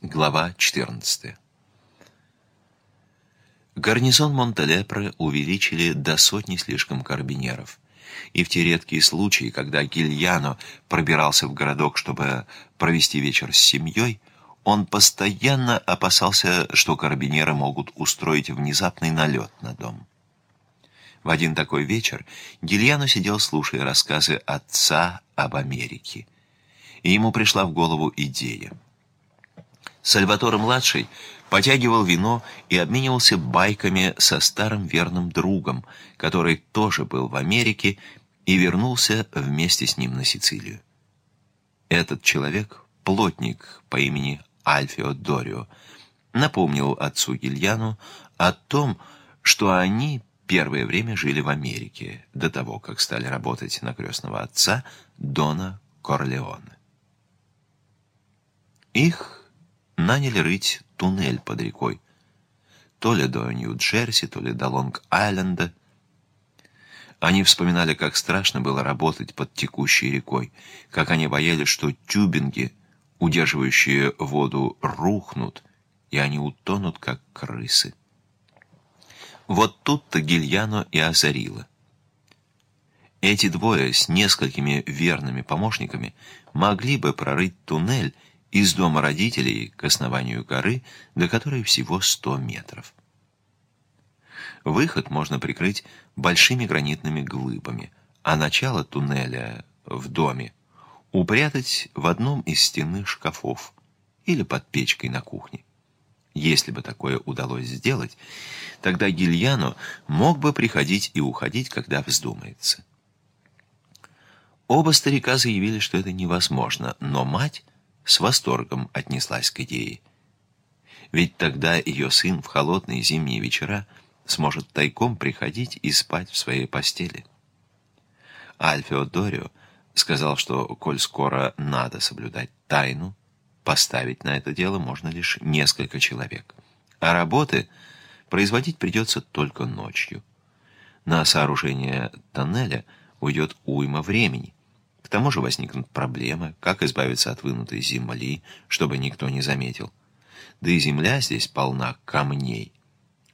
Глава 14. Гарнизон Монтелепре увеличили до сотни слишком карабинеров. И в те редкие случаи, когда Гильяно пробирался в городок, чтобы провести вечер с семьей, он постоянно опасался, что карабинеры могут устроить внезапный налет на дом. В один такой вечер Гильяно сидел, слушая рассказы отца об Америке. И ему пришла в голову идея. Сальваторе-младший потягивал вино и обменивался байками со старым верным другом, который тоже был в Америке и вернулся вместе с ним на Сицилию. Этот человек, плотник по имени Альфио Дорио, напомнил отцу Гильяну о том, что они первое время жили в Америке, до того, как стали работать на крестного отца Дона Корлеоне. Их наняли рыть туннель под рекой. То ли до Нью-Джерси, то ли до Лонг-Айленда. Они вспоминали, как страшно было работать под текущей рекой, как они боялись, что тюбинги, удерживающие воду, рухнут, и они утонут, как крысы. Вот тут-то Гильяно и озарило. Эти двое с несколькими верными помощниками могли бы прорыть туннель, из дома родителей к основанию горы, до которой всего 100 метров. Выход можно прикрыть большими гранитными глыбами, а начало туннеля в доме упрятать в одном из стенных шкафов или под печкой на кухне. Если бы такое удалось сделать, тогда Гильяно мог бы приходить и уходить, когда вздумается. Оба старика заявили, что это невозможно, но мать с восторгом отнеслась к идее. Ведь тогда ее сын в холодные зимние вечера сможет тайком приходить и спать в своей постели. Альфио Дорио сказал, что, коль скоро надо соблюдать тайну, поставить на это дело можно лишь несколько человек. А работы производить придется только ночью. На сооружение тоннеля уйдет уйма времени. К тому же возникнут проблемы, как избавиться от вынутой земли, чтобы никто не заметил. Да и земля здесь полна камней.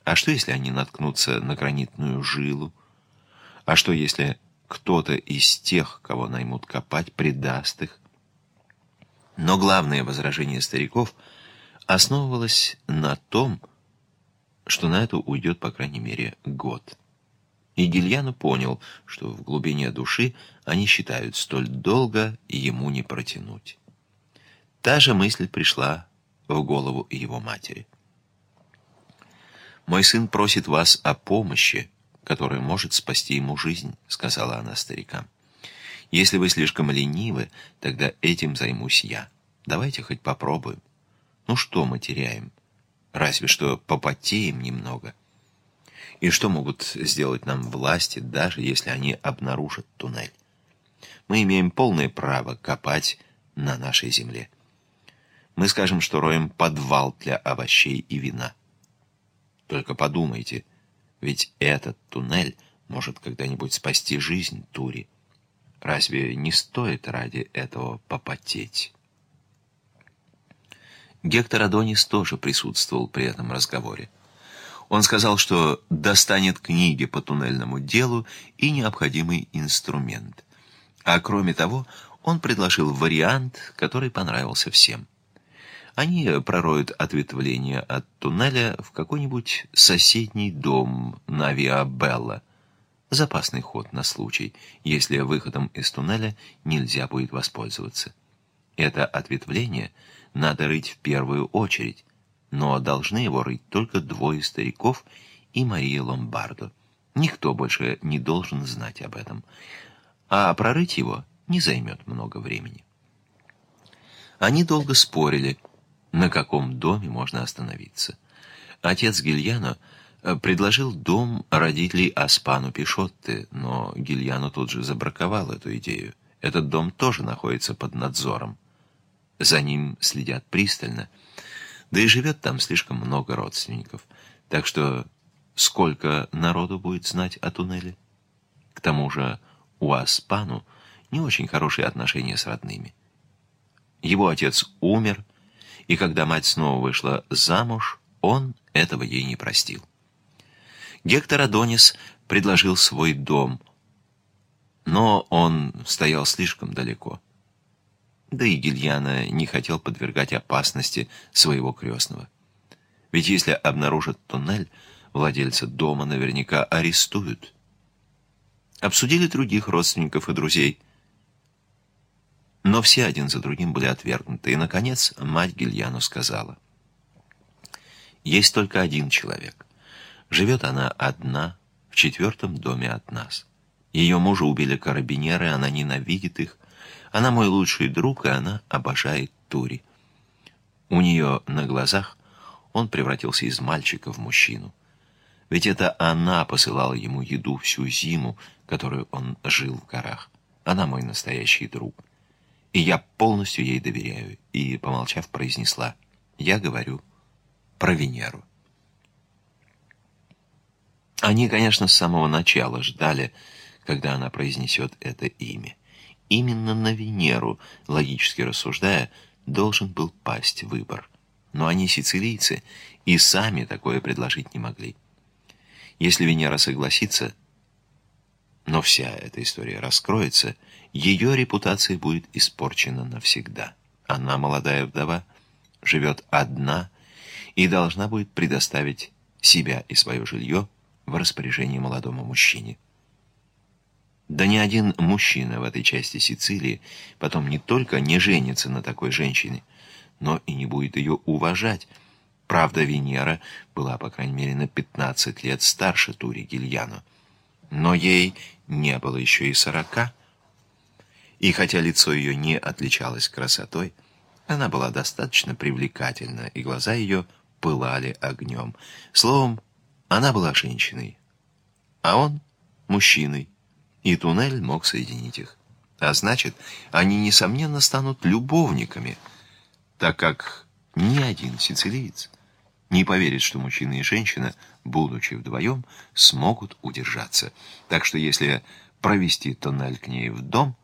А что, если они наткнутся на гранитную жилу? А что, если кто-то из тех, кого наймут копать, предаст их? Но главное возражение стариков основывалось на том, что на это уйдет, по крайней мере, год. И Гильяно понял, что в глубине души они считают столь долго ему не протянуть. Та же мысль пришла в голову его матери. «Мой сын просит вас о помощи, которая может спасти ему жизнь», — сказала она старикам. «Если вы слишком ленивы, тогда этим займусь я. Давайте хоть попробуем. Ну что мы теряем? Разве что попотеем немного». И что могут сделать нам власти, даже если они обнаружат туннель? Мы имеем полное право копать на нашей земле. Мы скажем, что роем подвал для овощей и вина. Только подумайте, ведь этот туннель может когда-нибудь спасти жизнь Тури. Разве не стоит ради этого попотеть? Гектор Адонис тоже присутствовал при этом разговоре. Он сказал, что достанет книги по туннельному делу и необходимый инструмент. А кроме того, он предложил вариант, который понравился всем. Они пророют ответвление от туннеля в какой-нибудь соседний дом на Виабелла. Запасный ход на случай, если выходом из туннеля нельзя будет воспользоваться. Это ответвление надо рыть в первую очередь, но должны его рыть только двое стариков и Мария Ломбардо. Никто больше не должен знать об этом. А прорыть его не займет много времени. Они долго спорили, на каком доме можно остановиться. Отец Гильяно э, предложил дом родителей Аспану Пишотты, но Гильяно тут же забраковал эту идею. Этот дом тоже находится под надзором. За ним следят пристально — да и живет там слишком много родственников. Так что сколько народу будет знать о туннеле? К тому же у Аспану не очень хорошие отношения с родными. Его отец умер, и когда мать снова вышла замуж, он этого ей не простил. Гектор Адонис предложил свой дом, но он стоял слишком далеко. Да и Гильяна не хотел подвергать опасности своего крестного. Ведь если обнаружат туннель, владельца дома наверняка арестуют. Обсудили других родственников и друзей. Но все один за другим были отвергнуты. И, наконец, мать Гильяну сказала. «Есть только один человек. Живет она одна, в четвертом доме от нас. Ее мужа убили карабинеры, она ненавидит их. Она мой лучший друг, и она обожает Тури. У нее на глазах он превратился из мальчика в мужчину. Ведь это она посылала ему еду всю зиму, которую он жил в горах. Она мой настоящий друг. И я полностью ей доверяю. И, помолчав, произнесла, я говорю про Венеру. Они, конечно, с самого начала ждали, когда она произнесет это имя. Именно на Венеру, логически рассуждая, должен был пасть выбор. Но они сицилийцы и сами такое предложить не могли. Если Венера согласится, но вся эта история раскроется, ее репутация будет испорчена навсегда. Она, молодая вдова, живет одна и должна будет предоставить себя и свое жилье в распоряжении молодому мужчине. Да ни один мужчина в этой части Сицилии потом не только не женится на такой женщине, но и не будет ее уважать. Правда, Венера была, по крайней мере, на 15 лет старше Тури Гильяно. Но ей не было еще и сорока. И хотя лицо ее не отличалось красотой, она была достаточно привлекательна, и глаза ее пылали огнем. Словом, она была женщиной, а он — мужчиной, и туннель мог соединить их. А значит, они, несомненно, станут любовниками, так как ни один сицилиец не поверит, что мужчина и женщина, будучи вдвоем, смогут удержаться. Так что если провести туннель к ней в дом,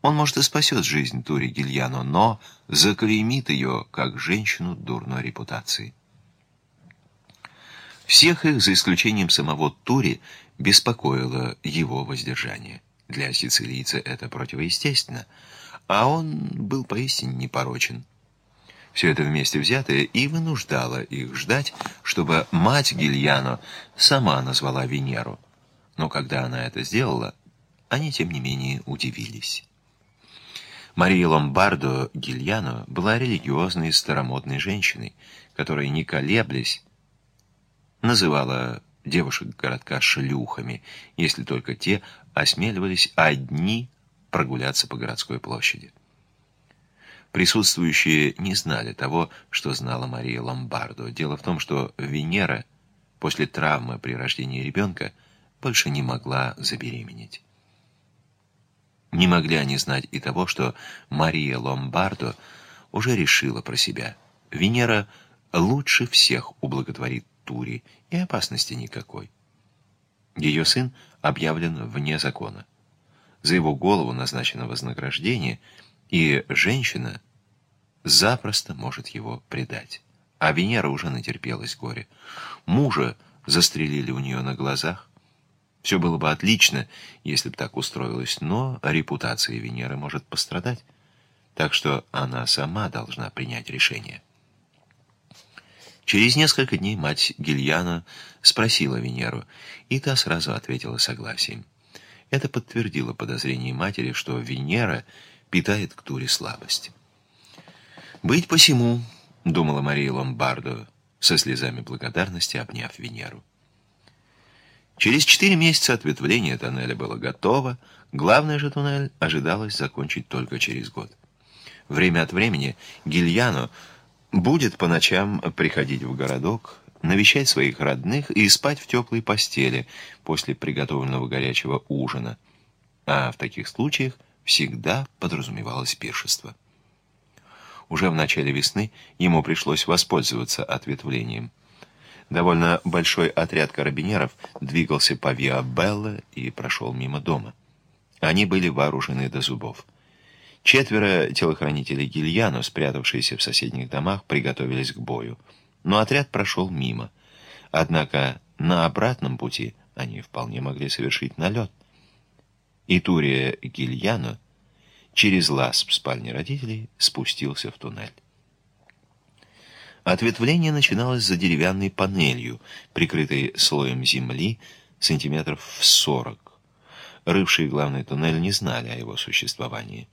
он, может, и спасет жизнь Тури Гильяно, но заклеймит ее, как женщину дурной репутации. Всех их, за исключением самого Тури, беспокоило его воздержание. Для сицилийца это противоестественно, а он был поистине непорочен. Все это вместе взятое и вынуждало их ждать, чтобы мать Гильяно сама назвала Венеру. Но когда она это сделала, они, тем не менее, удивились. Мария Ломбардо Гильяно была религиозной старомодной женщиной, которая, не колеблясь, называла девушек городка шлюхами, если только те осмеливались одни прогуляться по городской площади. Присутствующие не знали того, что знала Мария Ломбардо. Дело в том, что Венера после травмы при рождении ребенка больше не могла забеременеть. Не могли они знать и того, что Мария Ломбардо уже решила про себя. Венера лучше всех ублаготворит Тури, и опасности никакой. Ее сын объявлен вне закона. За его голову назначено вознаграждение, и женщина запросто может его предать. А Венера уже натерпелась горе. Мужа застрелили у нее на глазах. Все было бы отлично, если бы так устроилось, но репутация Венеры может пострадать. Так что она сама должна принять решение. Через несколько дней мать Гильяна спросила Венеру, и та сразу ответила согласием. Это подтвердило подозрение матери, что Венера питает к Туре слабость. «Быть посему», — думала Мария Ломбардо, со слезами благодарности обняв Венеру. Через четыре месяца ответвление тоннеля было готово, главный же туннель ожидалось закончить только через год. Время от времени Гильяно будет по ночам приходить в городок, навещать своих родных и спать в теплой постели после приготовленного горячего ужина. А в таких случаях всегда подразумевалось пиршество. Уже в начале весны ему пришлось воспользоваться ответвлением. Довольно большой отряд карабинеров двигался по Виа Белла и прошел мимо дома. Они были вооружены до зубов. Четверо телохранителей Гильяно, спрятавшиеся в соседних домах, приготовились к бою. Но отряд прошел мимо. Однако на обратном пути они вполне могли совершить налет. И Турия Гильяно через лаз в спальне родителей спустился в туннель. Ответвление начиналось за деревянной панелью, прикрытой слоем земли сантиметров в сорок. Рывшие главный туннель не знали о его существовании.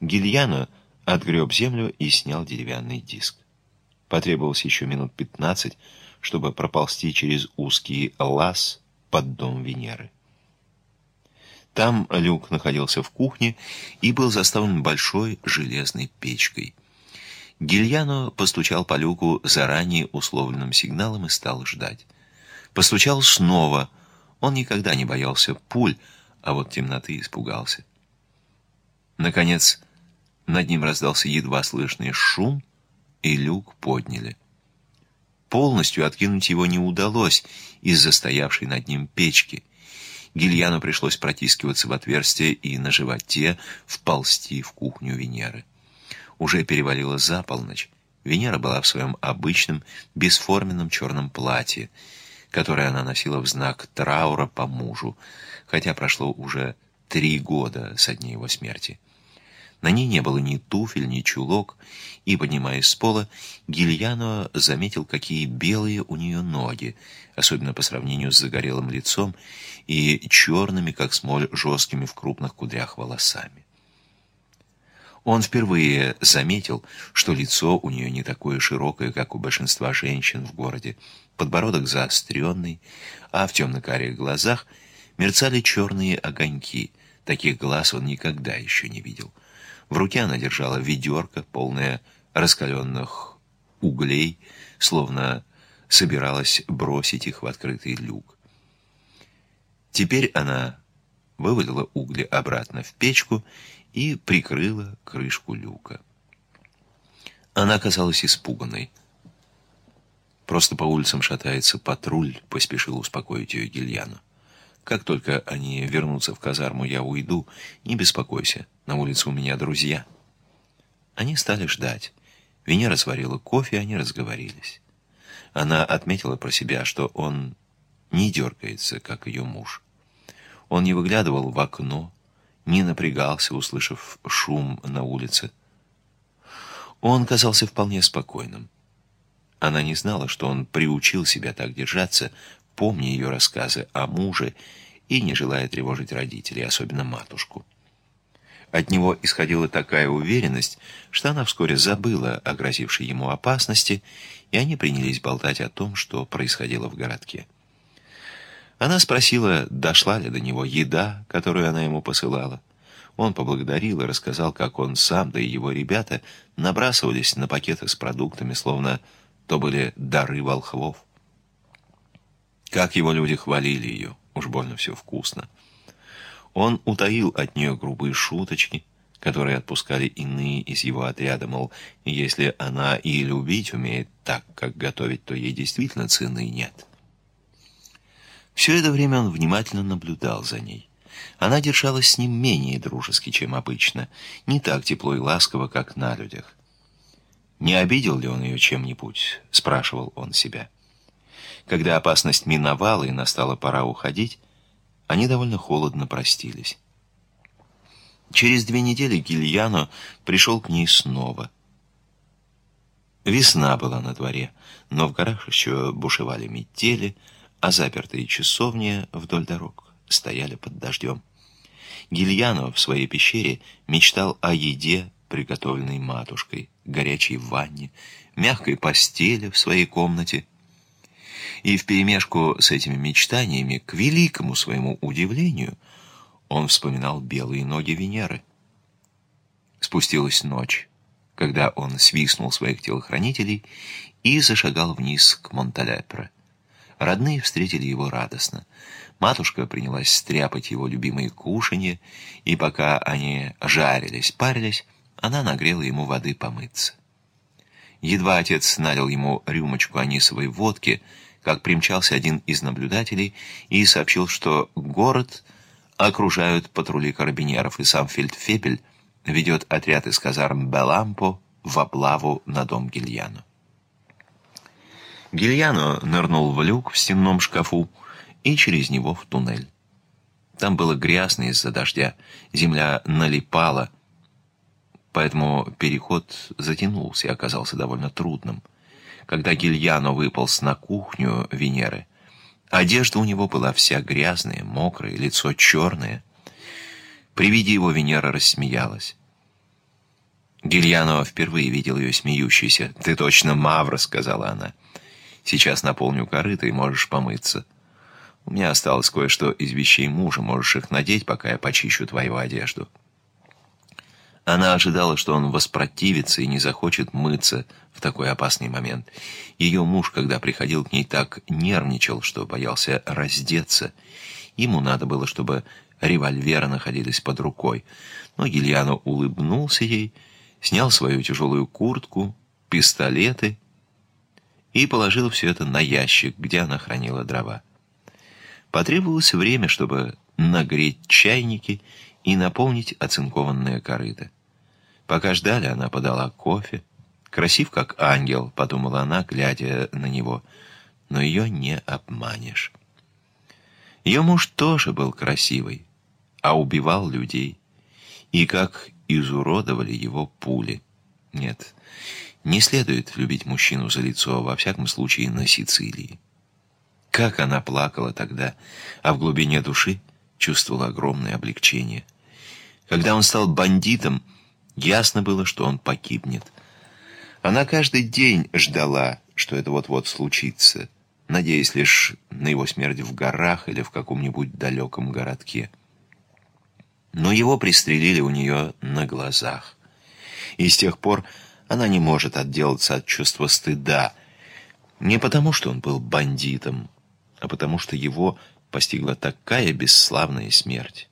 Гильяно отгреб землю и снял деревянный диск. Потребовалось еще минут пятнадцать, чтобы проползти через узкий лаз под дом Венеры. Там люк находился в кухне и был заставлен большой железной печкой. Гильяно постучал по люку заранее условленным сигналом и стал ждать. Постучал снова. Он никогда не боялся пуль, а вот темноты испугался. Наконец, над ним раздался едва слышный шум, и люк подняли. Полностью откинуть его не удалось из-за стоявшей над ним печки. Гильяну пришлось протискиваться в отверстие и на животе вползти в кухню Венеры. Уже перевалило за полночь. Венера была в своем обычном, бесформенном черном платье, которое она носила в знак траура по мужу, хотя прошло уже три года со дня его смерти. На ней не было ни туфель, ни чулок, и, поднимаясь с пола, Гильяно заметил, какие белые у нее ноги, особенно по сравнению с загорелым лицом и черными, как смоль, жесткими в крупных кудрях волосами. Он впервые заметил, что лицо у нее не такое широкое, как у большинства женщин в городе, подбородок заостренный, а в темно-карих глазах мерцали черные огоньки. Таких глаз он никогда еще не видел. В руке она держала ведерко, полное раскаленных углей, словно собиралась бросить их в открытый люк. Теперь она вывалила угли обратно в печку и прикрыла крышку люка. Она казалась испуганной. «Просто по улицам шатается патруль», — поспешил успокоить ее Гильяну. «Как только они вернутся в казарму, я уйду. Не беспокойся, на улице у меня друзья». Они стали ждать. Венера сварила кофе, они разговорились. Она отметила про себя, что он не дергается, как ее муж. Он не выглядывал в окно, не напрягался, услышав шум на улице. Он казался вполне спокойным. Она не знала, что он приучил себя так держаться, помня ее рассказы о муже и не желая тревожить родителей, особенно матушку. От него исходила такая уверенность, что она вскоре забыла о грозившей ему опасности, и они принялись болтать о том, что происходило в городке. Она спросила, дошла ли до него еда, которую она ему посылала. Он поблагодарил и рассказал, как он сам, да и его ребята набрасывались на пакеты с продуктами, словно то были дары волхвов. Как его люди хвалили ее, уж больно все вкусно. Он утаил от нее грубые шуточки, которые отпускали иные из его отряда, мол, если она и любить умеет так, как готовить, то ей действительно цены нет. Все это время он внимательно наблюдал за ней. Она держалась с ним менее дружески, чем обычно, не так тепло и ласково, как на людях. «Не обидел ли он ее чем-нибудь?» — спрашивал он себя. Когда опасность миновала и настала пора уходить, они довольно холодно простились. Через две недели Гильяно пришел к ней снова. Весна была на дворе, но в горах еще бушевали метели, а запертые часовни вдоль дорог стояли под дождем. Гильяно в своей пещере мечтал о еде, приготовленной матушкой, горячей ванне, мягкой постели в своей комнате. И вперемешку с этими мечтаниями, к великому своему удивлению, он вспоминал белые ноги Венеры. Спустилась ночь, когда он свистнул своих телохранителей и зашагал вниз к Монталепре. Родные встретили его радостно. Матушка принялась стряпать его любимые кушанья, и пока они жарились, парились, она нагрела ему воды помыться. Едва отец налил ему рюмочку анисовой водки, как примчался один из наблюдателей и сообщил, что город окружают патрули карабинеров, и сам фельдфебель ведет отряд из казарм Белампо в облаву на дом Гильяно. Гильяно нырнул в люк в стенном шкафу и через него в туннель. Там было грязно из-за дождя, земля налипала, поэтому переход затянулся и оказался довольно трудным. Когда Гильяно выполз на кухню Венеры, одежда у него была вся грязная, мокрая, лицо черное. При виде его Венера рассмеялась. Гильяно впервые видел ее смеющейся. «Ты точно Мавра», — сказала она. «Сейчас наполню корыто и можешь помыться». У меня осталось кое-что из вещей мужа, можешь их надеть, пока я почищу твою одежду». Она ожидала, что он воспротивится и не захочет мыться в такой опасный момент. Ее муж, когда приходил к ней, так нервничал, что боялся раздеться. Ему надо было, чтобы револьверы находились под рукой. Но Гильяно улыбнулся ей, снял свою тяжелую куртку, пистолеты и положил все это на ящик, где она хранила дрова. Потребовалось время, чтобы нагреть чайники и наполнить оцинкованное корыто. Пока ждали, она подала кофе. «Красив, как ангел», — подумала она, глядя на него, — «но ее не обманешь». Ее муж тоже был красивый, а убивал людей. И как изуродовали его пули. Нет, не следует любить мужчину за лицо, во всяком случае, на Сицилии. Как она плакала тогда, а в глубине души чувствовала огромное облегчение. Когда он стал бандитом, ясно было, что он погибнет. Она каждый день ждала, что это вот-вот случится, надеясь лишь на его смерть в горах или в каком-нибудь далеком городке. Но его пристрелили у нее на глазах. И с тех пор она не может отделаться от чувства стыда, не потому, что он был бандитом, а потому что его постигла такая бесславная смерть.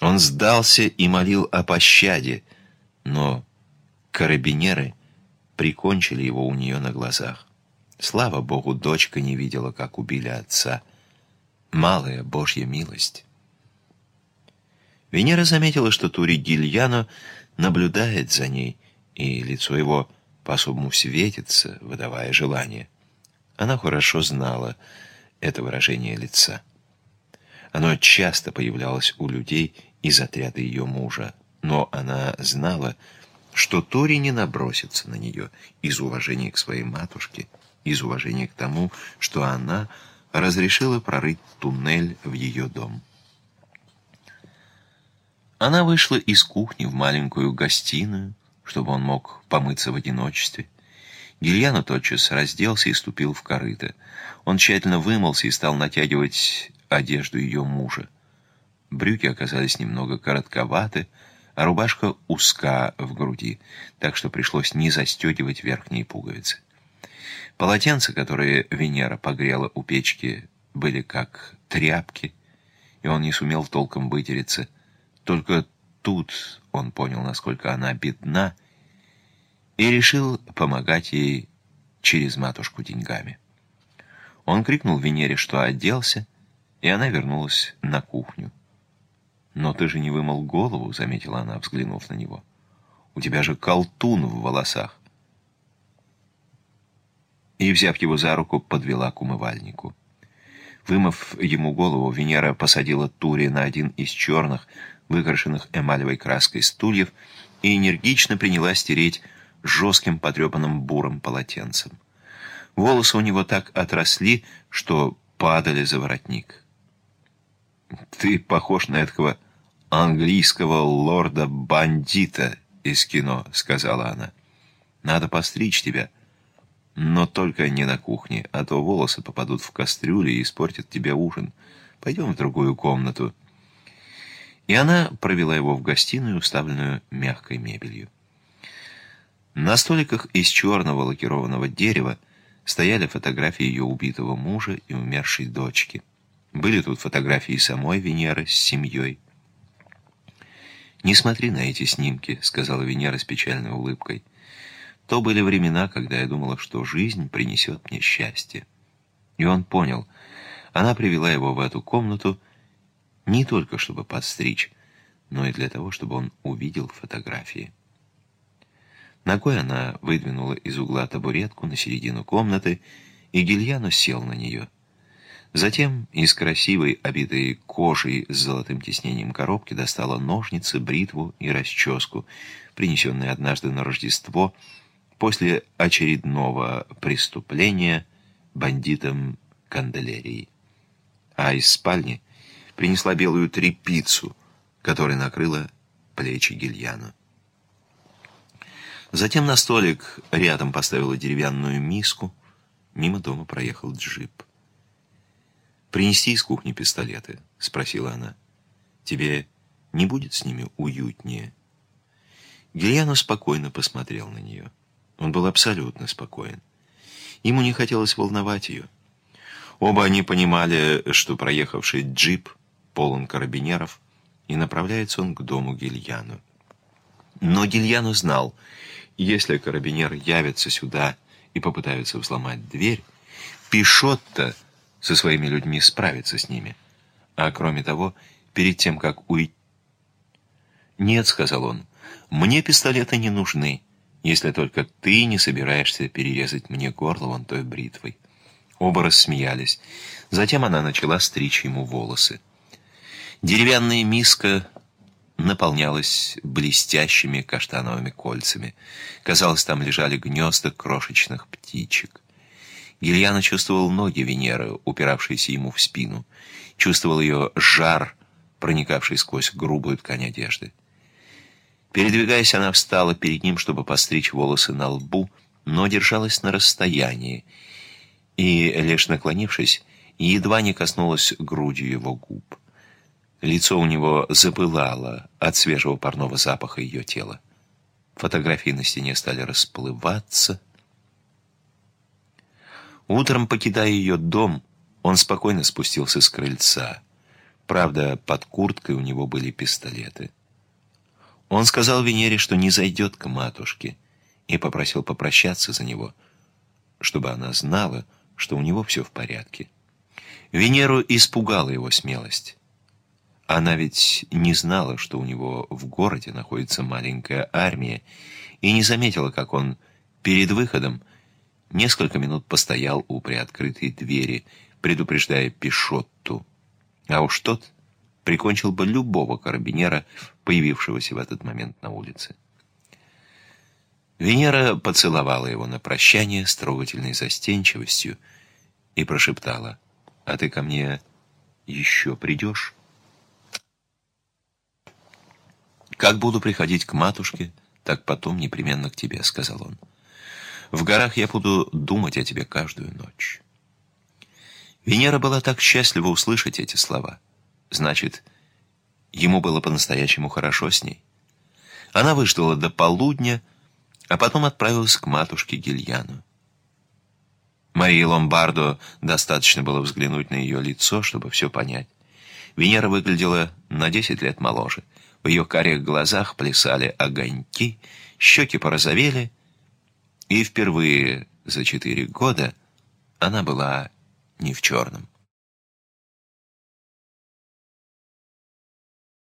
Он сдался и молил о пощаде, но карабинеры прикончили его у нее на глазах. Слава Богу, дочка не видела, как убили отца. Малая Божья милость. Венера заметила, что Тури Гильяно наблюдает за ней, и лицо его по-особому светится, выдавая желание. Она хорошо знала, это выражение лица. Оно часто появлялось у людей из отряда ее мужа, но она знала, что Тори не набросится на нее из уважения к своей матушке, из уважения к тому, что она разрешила прорыть туннель в ее дом. Она вышла из кухни в маленькую гостиную, чтобы он мог помыться в одиночестве. Гильяно тотчас разделся и ступил в корыто. Он тщательно вымылся и стал натягивать одежду ее мужа. Брюки оказались немного коротковаты, а рубашка узка в груди, так что пришлось не застегивать верхние пуговицы. Полотенца, которые Венера погрела у печки, были как тряпки, и он не сумел толком вытереться. Только тут он понял, насколько она бедна, и решил помогать ей через матушку деньгами. Он крикнул Венере, что оделся, и она вернулась на кухню. «Но ты же не вымыл голову», — заметила она, взглянув на него. «У тебя же колтун в волосах». И, взяв его за руку, подвела к умывальнику. Вымыв ему голову, Венера посадила Тури на один из черных, выкрашенных эмалевой краской стульев и энергично принялась тереть жестким потрепанным бурым полотенцем. Волосы у него так отросли, что падали за воротник. «Ты похож на этого английского лорда-бандита из кино», — сказала она. «Надо постричь тебя, но только не на кухне, а то волосы попадут в кастрюлю и испортят тебе ужин. Пойдем в другую комнату». И она провела его в гостиную, уставленную мягкой мебелью. На столиках из черного лакированного дерева стояли фотографии ее убитого мужа и умершей дочки. Были тут фотографии самой Венеры с семьей. «Не смотри на эти снимки», — сказала Венера с печальной улыбкой. «То были времена, когда я думала, что жизнь принесет мне счастье». И он понял. Она привела его в эту комнату не только чтобы подстричь, но и для того, чтобы он увидел фотографии. Ногой она выдвинула из угла табуретку на середину комнаты, и Гильяно сел на нее. Затем из красивой, обитой кожей с золотым тиснением коробки достала ножницы, бритву и расческу, принесенные однажды на Рождество после очередного преступления бандитам Канделерии. А из спальни принесла белую трепицу, которой накрыла плечи Гильяну. Затем на столик рядом поставила деревянную миску. Мимо дома проехал джип. «Принести из кухни пистолеты?» — спросила она. «Тебе не будет с ними уютнее?» Гильяно спокойно посмотрел на нее. Он был абсолютно спокоен. Ему не хотелось волновать ее. Оба они понимали, что проехавший джип полон карабинеров, и направляется он к дому Гильяну. Но Гильяну знал, если карабинер явится сюда и попытаются взломать дверь, Пишотто со своими людьми справится с ними. А кроме того, перед тем, как уйти... «Нет», — сказал он, — «мне пистолеты не нужны, если только ты не собираешься перерезать мне горло вон той бритвой». Оба рассмеялись. Затем она начала стричь ему волосы. Деревянная миска наполнялась блестящими каштановыми кольцами. Казалось, там лежали гнезда крошечных птичек. Гильяна чувствовал ноги Венеры, упиравшиеся ему в спину. Чувствовал ее жар, проникавший сквозь грубую ткань одежды. Передвигаясь, она встала перед ним, чтобы постричь волосы на лбу, но держалась на расстоянии, и, лишь наклонившись, едва не коснулась грудью его губ. Лицо у него запылало от свежего парного запаха ее тела. Фотографии на стене стали расплываться. Утром, покидая ее дом, он спокойно спустился с крыльца. Правда, под курткой у него были пистолеты. Он сказал Венере, что не зайдет к матушке, и попросил попрощаться за него, чтобы она знала, что у него все в порядке. Венеру испугала его смелость. Она ведь не знала, что у него в городе находится маленькая армия, и не заметила, как он перед выходом несколько минут постоял у приоткрытой двери, предупреждая Пишотту. А уж тот прикончил бы любого карабинера, появившегося в этот момент на улице. Венера поцеловала его на прощание с трогательной застенчивостью и прошептала, «А ты ко мне еще придешь?» «Как буду приходить к матушке, так потом непременно к тебе», — сказал он. «В горах я буду думать о тебе каждую ночь». Венера была так счастлива услышать эти слова. Значит, ему было по-настоящему хорошо с ней. Она выждала до полудня, а потом отправилась к матушке Гильяну. Марии Ломбардо достаточно было взглянуть на ее лицо, чтобы все понять. Венера выглядела на десять лет моложе — в ее карих глазах плясали огоньки, щеки порозовели, и впервые за четыре года она была не в черном.